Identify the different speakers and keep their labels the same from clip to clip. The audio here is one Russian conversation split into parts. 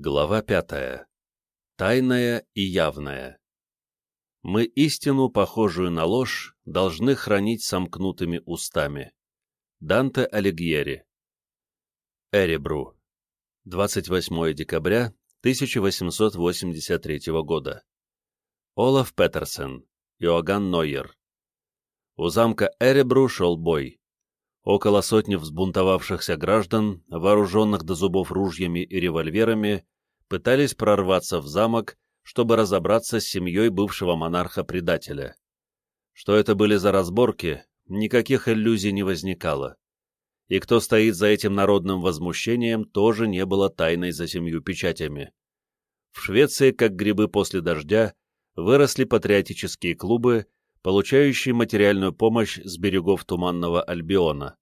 Speaker 1: Глава пятая. Тайная и явная. Мы истину, похожую на ложь, должны хранить сомкнутыми устами. Данте Алигьери. Эребру. 28 декабря 1883 года. Олаф Петерсен. Иоганн Нойер. У замка Эребру шел бой. Около сотни взбунтовавшихся граждан, вооруженных до зубов ружьями и револьверами, пытались прорваться в замок, чтобы разобраться с семьей бывшего монарха-предателя. Что это были за разборки, никаких иллюзий не возникало. И кто стоит за этим народным возмущением, тоже не было тайной за семью печатями. В Швеции, как грибы после дождя, выросли патриотические клубы, получающие материальную помощь с берегов Туманного Альбиона.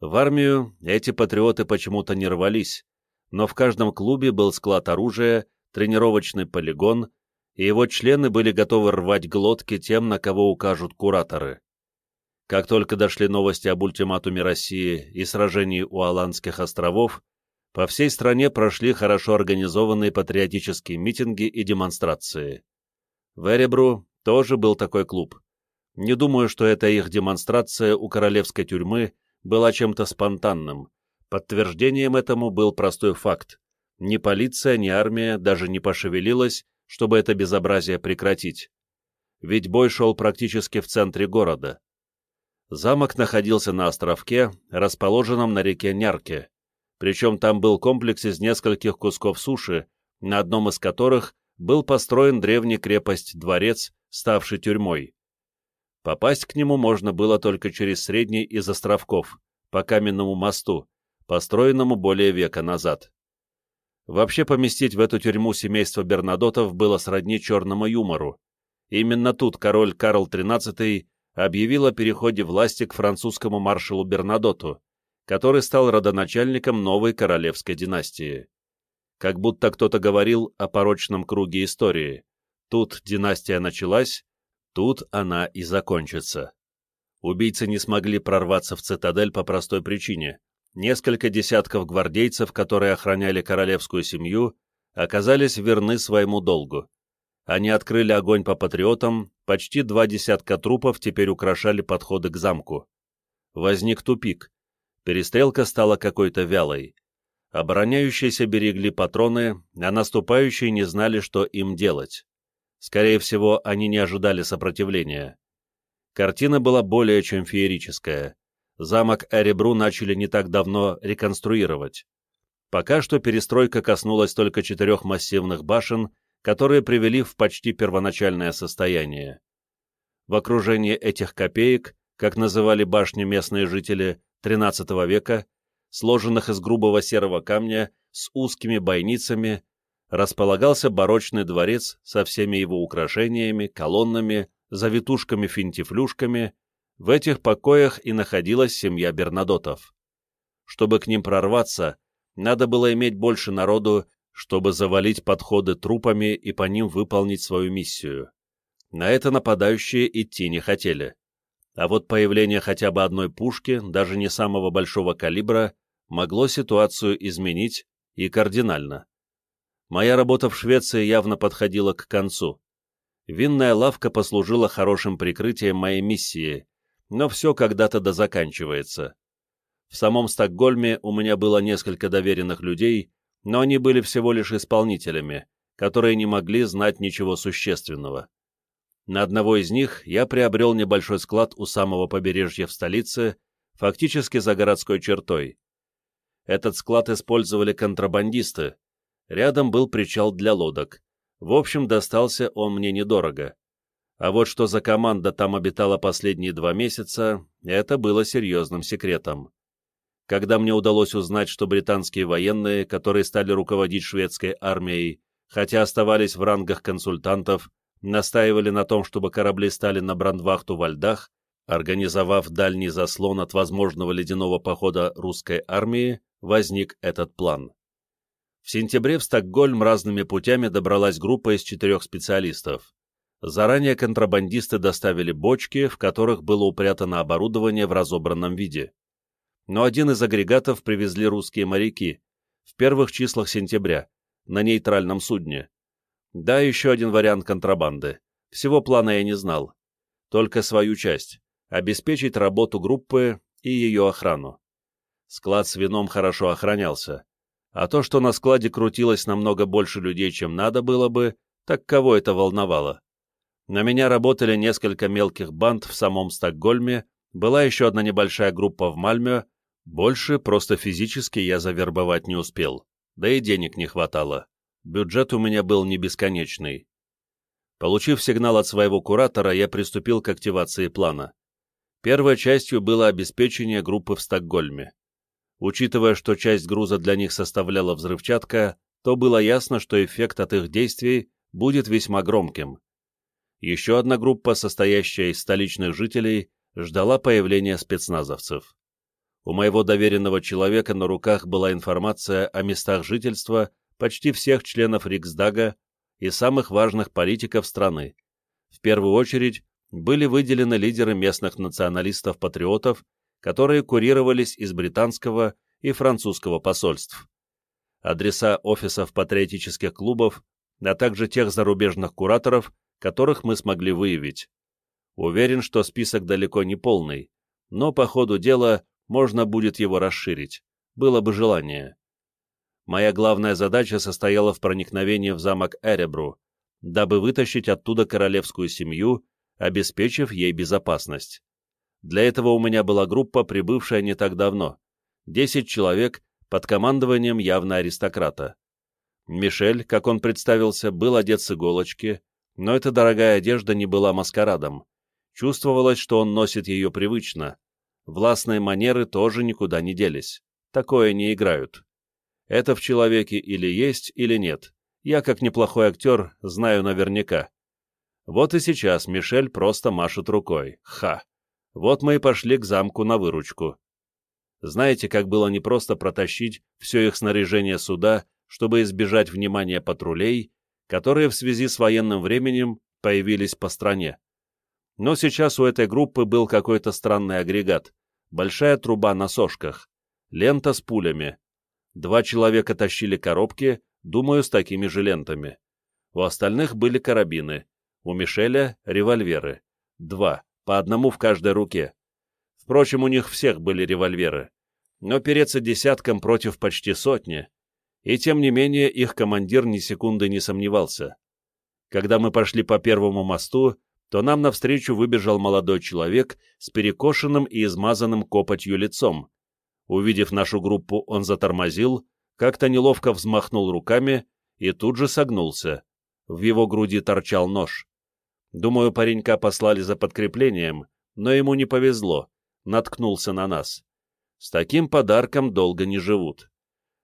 Speaker 1: В армию эти патриоты почему-то не рвались, но в каждом клубе был склад оружия, тренировочный полигон, и его члены были готовы рвать глотки тем, на кого укажут кураторы. Как только дошли новости об ультиматуме России и сражении у Аландских островов, по всей стране прошли хорошо организованные патриотические митинги и демонстрации. В Эребру тоже был такой клуб. Не думаю, что эта их демонстрация у королевской тюрьмы была чем-то спонтанным. Подтверждением этому был простой факт. Ни полиция, ни армия даже не пошевелилась, чтобы это безобразие прекратить. Ведь бой шел практически в центре города. Замок находился на островке, расположенном на реке Нярке, причем там был комплекс из нескольких кусков суши, на одном из которых был построен древний крепость-дворец, ставший тюрьмой. Попасть к нему можно было только через средний из островков, по каменному мосту, построенному более века назад. Вообще поместить в эту тюрьму семейство Бернадотов было сродни черному юмору. Именно тут король Карл XIII объявил о переходе власти к французскому маршалу Бернадоту, который стал родоначальником новой королевской династии. Как будто кто-то говорил о порочном круге истории. Тут династия началась, тут она и закончится. Убийцы не смогли прорваться в цитадель по простой причине. Несколько десятков гвардейцев, которые охраняли королевскую семью, оказались верны своему долгу. Они открыли огонь по патриотам, почти два десятка трупов теперь украшали подходы к замку. Возник тупик. Перестрелка стала какой-то вялой. Обороняющиеся берегли патроны, а наступающие не знали, что им делать. Скорее всего, они не ожидали сопротивления. Картина была более чем феерическая. Замок Эребру начали не так давно реконструировать. Пока что перестройка коснулась только четырех массивных башен, которые привели в почти первоначальное состояние. В окружении этих копеек, как называли башни местные жители XIII века, сложенных из грубого серого камня с узкими бойницами, располагался барочный дворец со всеми его украшениями, колоннами, завитушками-финтифлюшками, в этих покоях и находилась семья Бернадотов. Чтобы к ним прорваться, надо было иметь больше народу, чтобы завалить подходы трупами и по ним выполнить свою миссию. На это нападающие идти не хотели. А вот появление хотя бы одной пушки, даже не самого большого калибра, могло ситуацию изменить и кардинально. Моя работа в Швеции явно подходила к концу. Винная лавка послужила хорошим прикрытием моей миссии, но все когда-то да заканчивается. В самом Стокгольме у меня было несколько доверенных людей, но они были всего лишь исполнителями, которые не могли знать ничего существенного. На одного из них я приобрел небольшой склад у самого побережья в столице, фактически за городской чертой. Этот склад использовали контрабандисты, Рядом был причал для лодок. В общем, достался он мне недорого. А вот что за команда там обитала последние два месяца, это было серьезным секретом. Когда мне удалось узнать, что британские военные, которые стали руководить шведской армией, хотя оставались в рангах консультантов, настаивали на том, чтобы корабли стали на брандвахту во льдах, организовав дальний заслон от возможного ледяного похода русской армии, возник этот план. В сентябре в Стокгольм разными путями добралась группа из четырех специалистов. Заранее контрабандисты доставили бочки, в которых было упрятано оборудование в разобранном виде. Но один из агрегатов привезли русские моряки в первых числах сентября, на нейтральном судне. Да, еще один вариант контрабанды. Всего плана я не знал. Только свою часть — обеспечить работу группы и ее охрану. Склад с вином хорошо охранялся. А то, что на складе крутилось намного больше людей, чем надо было бы, так кого это волновало? На меня работали несколько мелких банд в самом Стокгольме, была еще одна небольшая группа в Мальме, больше просто физически я завербовать не успел, да и денег не хватало. Бюджет у меня был не бесконечный. Получив сигнал от своего куратора, я приступил к активации плана. Первой частью было обеспечение группы в Стокгольме. Учитывая, что часть груза для них составляла взрывчатка, то было ясно, что эффект от их действий будет весьма громким. Еще одна группа, состоящая из столичных жителей, ждала появления спецназовцев. У моего доверенного человека на руках была информация о местах жительства почти всех членов Риксдага и самых важных политиков страны. В первую очередь были выделены лидеры местных националистов-патриотов, которые курировались из британского и французского посольств. Адреса офисов патриотических клубов, а также тех зарубежных кураторов, которых мы смогли выявить. Уверен, что список далеко не полный, но по ходу дела можно будет его расширить, было бы желание. Моя главная задача состояла в проникновении в замок Эребру, дабы вытащить оттуда королевскую семью, обеспечив ей безопасность. Для этого у меня была группа, прибывшая не так давно, 10 человек под командованием явно аристократа. Мишель, как он представился, был одет с иголочки, но эта дорогая одежда не была маскарадом. Чувствовалось, что он носит ее привычно, Властные манеры тоже никуда не делись. Такое не играют. Это в человеке или есть, или нет. Я, как неплохой актер, знаю наверняка. Вот и сейчас Мишель просто машет рукой. Ха! Вот мы и пошли к замку на выручку. Знаете, как было непросто протащить все их снаряжение сюда, чтобы избежать внимания патрулей, которые в связи с военным временем появились по стране. Но сейчас у этой группы был какой-то странный агрегат, большая труба на сошках, лента с пулями. Два человека тащили коробки, думаю, с такими же лентами. У остальных были карабины, у Мишеля — револьверы. Два, по одному в каждой руке. Впрочем, у них всех были револьверы. Но переться десятком против почти сотни. И тем не менее их командир ни секунды не сомневался. Когда мы пошли по первому мосту, то нам навстречу выбежал молодой человек с перекошенным и измазанным копотью лицом. Увидев нашу группу, он затормозил, как-то неловко взмахнул руками и тут же согнулся. В его груди торчал нож. Думаю, паренька послали за подкреплением, но ему не повезло, наткнулся на нас. С таким подарком долго не живут.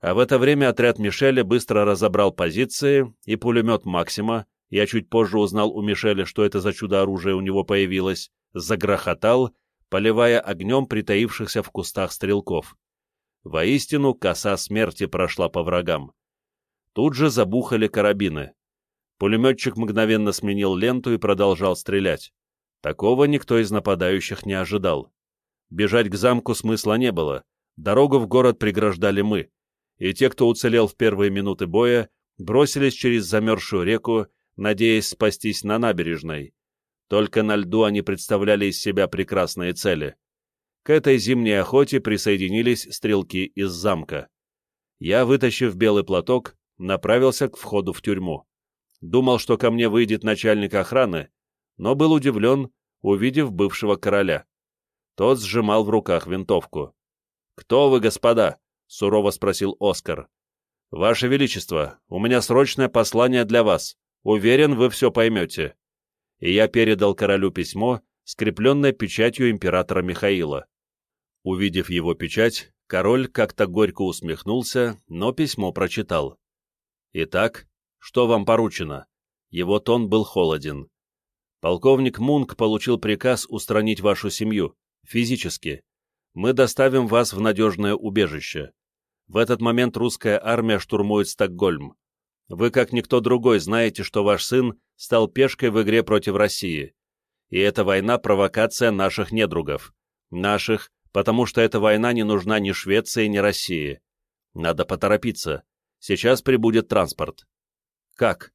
Speaker 1: А в это время отряд Мишеля быстро разобрал позиции, и пулемет «Максима», я чуть позже узнал у Мишеля, что это за чудо-оружие у него появилось, загрохотал, поливая огнем притаившихся в кустах стрелков. Воистину, коса смерти прошла по врагам. Тут же забухали карабины. Пулеметчик мгновенно сменил ленту и продолжал стрелять. Такого никто из нападающих не ожидал. Бежать к замку смысла не было. Дорогу в город преграждали мы, и те, кто уцелел в первые минуты боя, бросились через замерзшую реку надеясь спастись на набережной. Только на льду они представляли из себя прекрасные цели. К этой зимней охоте присоединились стрелки из замка. Я, вытащив белый платок, направился к входу в тюрьму. Думал, что ко мне выйдет начальник охраны, но был удивлен, увидев бывшего короля. Тот сжимал в руках винтовку. «Кто вы, господа?» — сурово спросил Оскар. «Ваше Величество, у меня срочное послание для вас. Уверен, вы все поймете. И я передал королю письмо, скрепленное печатью императора Михаила. Увидев его печать, король как-то горько усмехнулся, но письмо прочитал. «Итак, что вам поручено?» Его тон был холоден. «Полковник Мунк получил приказ устранить вашу семью, физически. Мы доставим вас в надежное убежище. В этот момент русская армия штурмует Стокгольм. Вы, как никто другой, знаете, что ваш сын стал пешкой в игре против России. И эта война – провокация наших недругов. Наших, потому что эта война не нужна ни Швеции, ни России. Надо поторопиться. Сейчас прибудет транспорт. Как?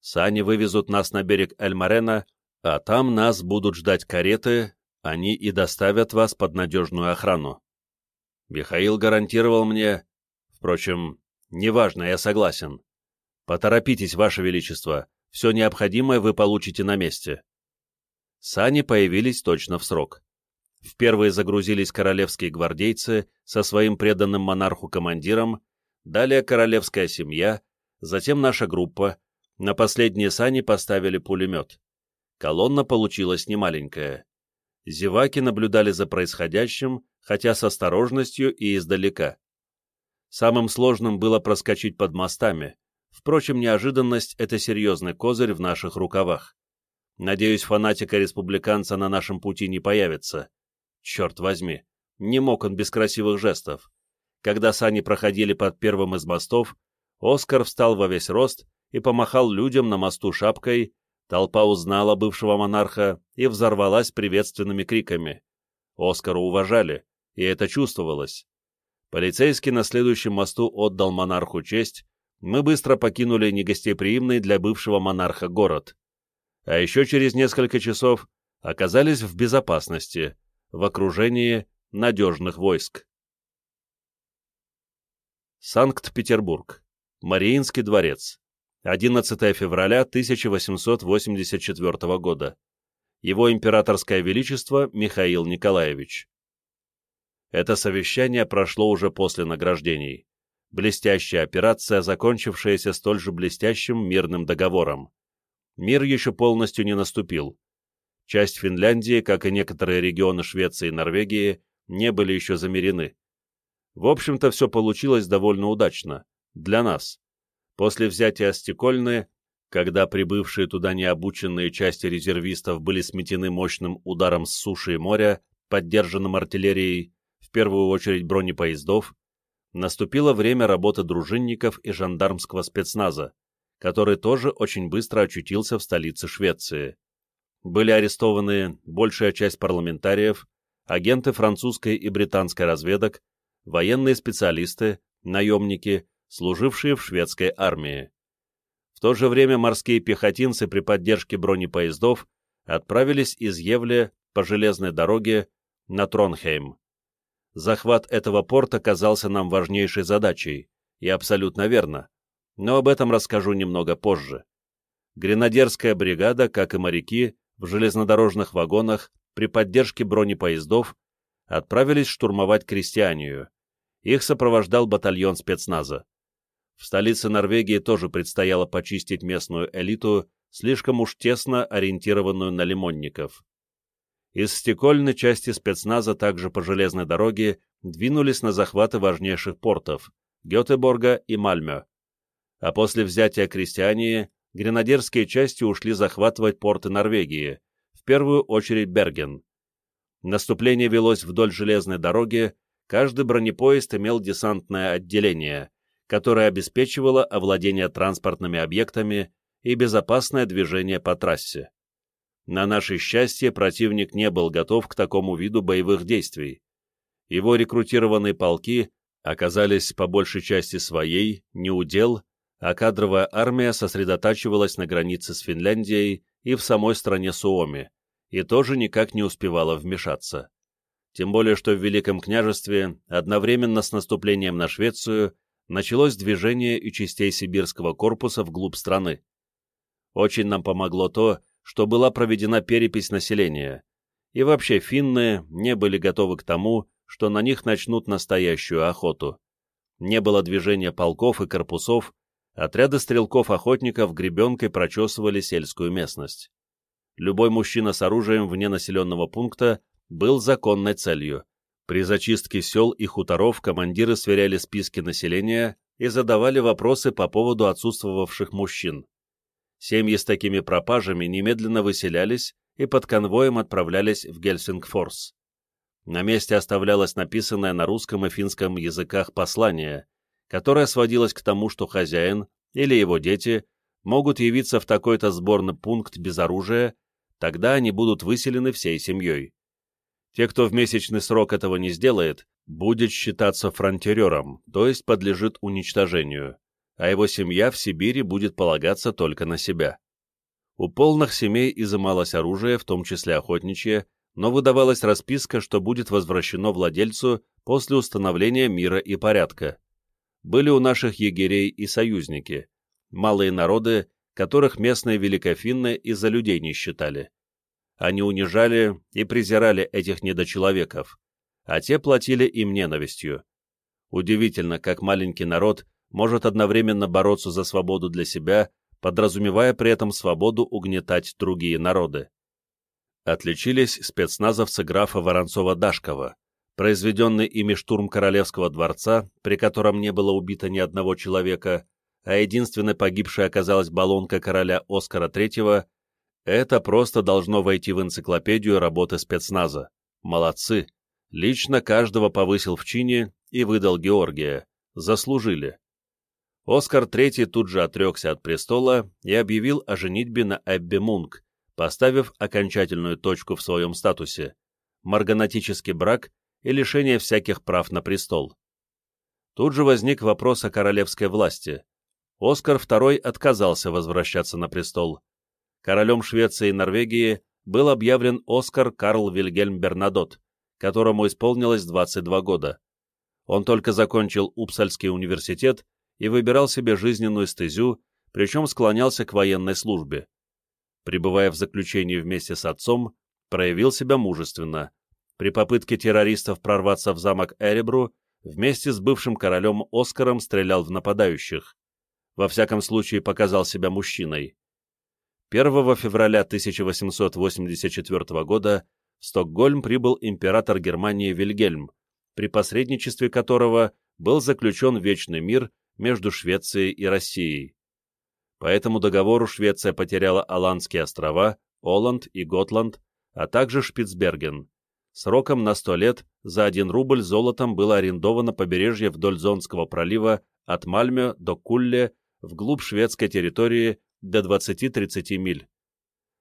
Speaker 1: Сани вывезут нас на берег Эль-Марена, а там нас будут ждать кареты, они и доставят вас под надежную охрану. Михаил гарантировал мне... Впрочем, неважно, я согласен. Поторопитесь, Ваше Величество, все необходимое вы получите на месте. Сани появились точно в срок. В первые загрузились королевские гвардейцы со своим преданным монарху командиром, далее королевская семья, затем наша группа, на последние сани поставили пулемет. Колонна получилась немаленькая. Зеваки наблюдали за происходящим, хотя с осторожностью и издалека. Самым сложным было проскочить под мостами, впрочем, неожиданность — это серьезный козырь в наших рукавах. Надеюсь, фанатика-республиканца на нашем пути не появится. Черт возьми, не мог он без красивых жестов. Когда сани проходили под первым из мостов, Оскар встал во весь рост и помахал людям на мосту шапкой, толпа узнала бывшего монарха и взорвалась приветственными криками. Оскара уважали, и это чувствовалось. Полицейский на следующем мосту отдал монарху честь, мы быстро покинули негостеприимный для бывшего монарха город. А еще через несколько часов оказались в безопасности, в окружении надежных войск. Санкт-Петербург. Мариинский дворец. 11 февраля 1884 года. Его императорское величество Михаил Николаевич. Это совещание прошло уже после награждений. Блестящая операция, закончившаяся столь же блестящим мирным договором. Мир еще полностью не наступил. Часть Финляндии, как и некоторые регионы Швеции и Норвегии, не были еще замерены. В общем-то, все получилось довольно удачно. Для нас. После взятия Стекольны, когда прибывшие туда необученные части резервистов были сметены мощным ударом с суши и моря, поддержанным артиллерией, в первую очередь бронепоездов, наступило время работы дружинников и жандармского спецназа, который тоже очень быстро очутился в столице Швеции. Были арестованы большая часть парламентариев, агенты французской и британской разведок, военные специалисты, наемники, служившие в шведской армии. В то же время морские пехотинцы при поддержке бронепоездов отправились из Евле по железной дороге на Тронхейм. Захват этого порта казался нам важнейшей задачей, и абсолютно верно, но об этом расскажу немного позже. Гренадерская бригада, как и моряки, в железнодорожных вагонах при поддержке бронепоездов отправились штурмовать крестьянию. Их сопровождал батальон спецназа. В столице Норвегии тоже предстояло почистить местную элиту, слишком уж тесно ориентированную на лимонников. Из стекольной части спецназа также по железной дороге двинулись на захваты важнейших портов – Гетеборга и Мальмё. А после взятия крестьяне, гренадерские части ушли захватывать порты Норвегии, в первую очередь Берген. Наступление велось вдоль железной дороги, каждый бронепоезд имел десантное отделение – которая обеспечивала овладение транспортными объектами и безопасное движение по трассе. На наше счастье, противник не был готов к такому виду боевых действий. Его рекрутированные полки оказались по большей части своей, неудел, а кадровая армия сосредотачивалась на границе с Финляндией и в самой стране Суоми, и тоже никак не успевала вмешаться. Тем более, что в Великом княжестве одновременно с наступлением на Швецию началось движение и частей сибирского корпуса вглубь страны. Очень нам помогло то, что была проведена перепись населения, и вообще финны не были готовы к тому, что на них начнут настоящую охоту. Не было движения полков и корпусов, отряды стрелков-охотников гребенкой прочесывали сельскую местность. Любой мужчина с оружием вне населенного пункта был законной целью, при зачистке сел и хуторов командиры сверяли списки населения и задавали вопросы по поводу отсутствовавших мужчин. Семьи с такими пропажами немедленно выселялись и под конвоем отправлялись в Гельсингфорс. На месте оставлялось написанное на русском и финском языках послание, которое сводилось к тому, что хозяин или его дети могут явиться в такой-то сборный пункт без оружия, тогда они будут выселены всей семьей. Те, кто в месячный срок этого не сделает, будет считаться фронтерером, то есть подлежит уничтожению. а его семья в Сибири будет полагаться только на себя. У полных семей изымалось оружие, в том числе охотничье, но выдавалась расписка, что будет возвращено владельцу после установления мира и порядка. Были у наших егерей и союзники, малые народы, которых местные великофинны из-за людей не считали. Они унижали и презирали этих недочеловеков, а те платили им ненавистью. Удивительно, как маленький народ может одновременно бороться за свободу для себя, подразумевая при этом свободу угнетать другие народы. Отличились спецназовцы графа Воронцова-Дашкова, произведенный ими штурм Королевского дворца, при котором не было убито ни одного человека, а единственной погибшей оказалась баллонка короля Оскара III, это просто должно войти в энциклопедию работы спецназа. Молодцы! Лично каждого повысил в чине и выдал Георгия. Заслужили. Оскар III тут же отрекся от престола и объявил о женитьбе на Эбби Мунк, поставив окончательную точку в своем статусе – марганатический брак и лишение всяких прав на престол. Тут же возник вопрос о королевской власти. Оскар II отказался возвращаться на престол королем Швеции и Норвегии был объявлен Оскар Карл Вильгельм Бернадот, которому исполнилось 22 года. Он только закончил Упсальский университет и выбирал себе жизненную стезю, причем склонялся к военной службе. Пребывая в заключении вместе с отцом, проявил себя мужественно. При попытке террористов прорваться в замок Эребру, вместе с бывшим королем Оскаром стрелял в нападающих. Во всяком случае показал себя мужчиной. 1 февраля 1884 года в Стокгольм прибыл император Германии Вильгельм, при посредничестве которого был заключен вечный мир между Швецией и Россией. По этому договору Швеция потеряла Аландские острова, Оланд и Готланд, а также Шпицберген. Сроком на 100 лет за 1 рубль золотом было арендовано побережье вдоль Зонского пролива от Мальмё до Кулле вглубь шведской территории до 20-30 миль.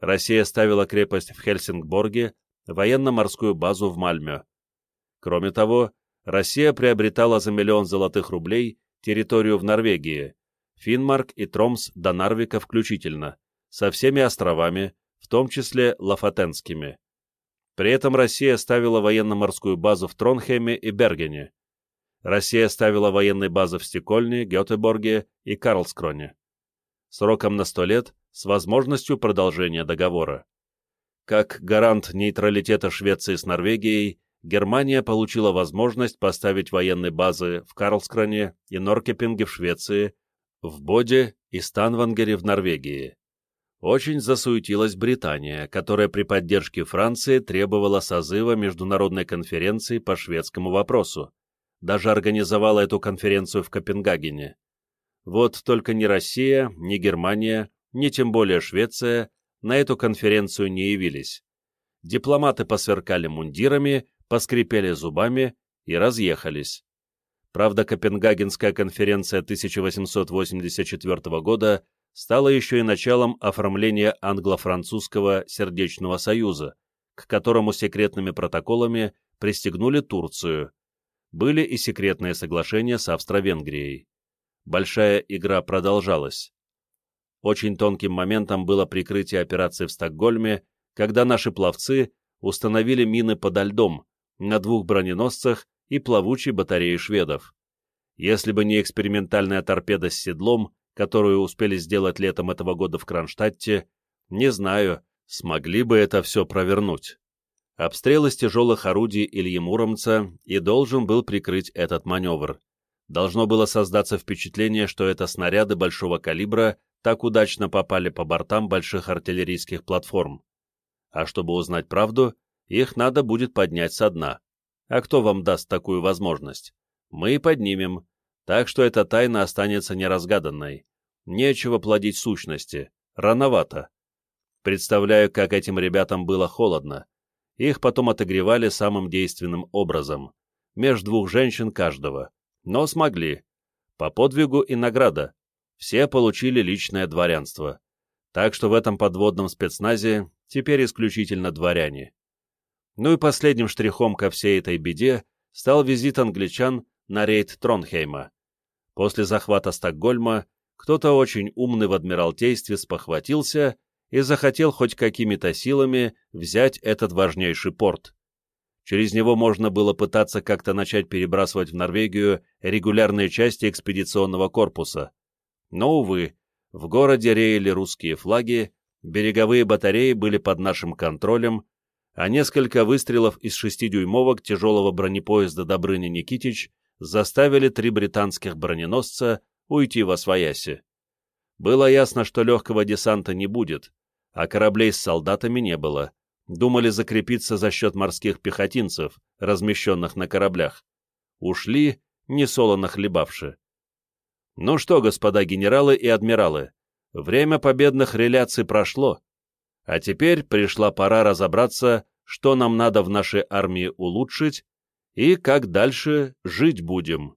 Speaker 1: Россия ставила крепость в Хельсингборге, военно-морскую базу в Мальмё. Кроме того, Россия приобретала за миллион золотых рублей территорию в Норвегии, Финмарк и Тромс до Нарвика включительно, со всеми островами, в том числе Лафатенскими. При этом Россия ставила военно-морскую базу в Тронхейме и Бергене. Россия ставила военные базы в Стекольне, Гетеборге и Карлскроне сроком на 100 лет с возможностью продолжения договора. Как гарант нейтралитета Швеции с Норвегией, Германия получила возможность поставить военные базы в Карлскроне и Норкепинге в Швеции, в Боде и Станвангере в Норвегии. Очень засуетилась Британия, которая при поддержке Франции требовала созыва международной конференции по шведскому вопросу. Даже организовала эту конференцию в Копенгагене. Вот только ни Россия, ни Германия, ни тем более Швеция на эту конференцию не явились. Дипломаты посверкали мундирами, поскрипели зубами и разъехались. Правда, Копенгагенская конференция 1884 года стала еще и началом оформления англо-французского сердечного союза, к которому секретными протоколами пристегнули Турцию. Были и секретные соглашения с Австро-Венгрией большая игра продолжалась. Очень тонким моментом было прикрытие операции в Стокгольме, когда наши пловцы установили мины подо льдом на двух броненосцах и плавучей батарее шведов. Если бы не экспериментальная торпеда с седлом, которую успели сделать летом этого года в Кронштадте, не знаю, смогли бы это все провернуть. Обстрел из тяжелых орудий Ильи Муромца и должен был прикрыть этот маневр должно было создаться впечатление, что это снаряды большого калибра так удачно попали по бортам больших артиллерийских платформ. А чтобы узнать правду, их надо будет поднять со дна. А кто вам даст такую возможность? Мы и поднимем. Так что эта тайна останется неразгаданной. Нечего плодить сущности. Рановато. Представляю, как этим ребятам было холодно. Их потом отогревали самым действенным образом. Меж двух женщин каждого но смогли. По подвигу и награда. Все получили личное дворянство. Так что в этом подводном спецназе теперь исключительно дворяне. Ну и последним штрихом ко всей этой беде стал визит англичан на рейд Тронхейма. После захвата Стокгольма кто-то очень умный в Адмиралтействе спохватился и захотел хоть какими-то силами взять этот важнейший порт. Через него можно было пытаться как-то начать перебрасывать в Норвегию регулярные части экспедиционного корпуса. Но, увы, в городе реяли русские флаги, береговые батареи были под нашим контролем, а несколько выстрелов из шестидюймовок тяжелого бронепоезда Добрыня-Никитич заставили три британских броненосца уйти во свояси. Было ясно, что легкого десанта не будет, а кораблей с солдатами не было. Думали закрепиться за счет морских пехотинцев, размещенных на кораблях. Ушли, не солоно хлебавши. Ну что, господа генералы и адмиралы, время победных реляций прошло, а теперь пришла пора разобраться, что нам надо в нашей армии улучшить и как дальше жить будем.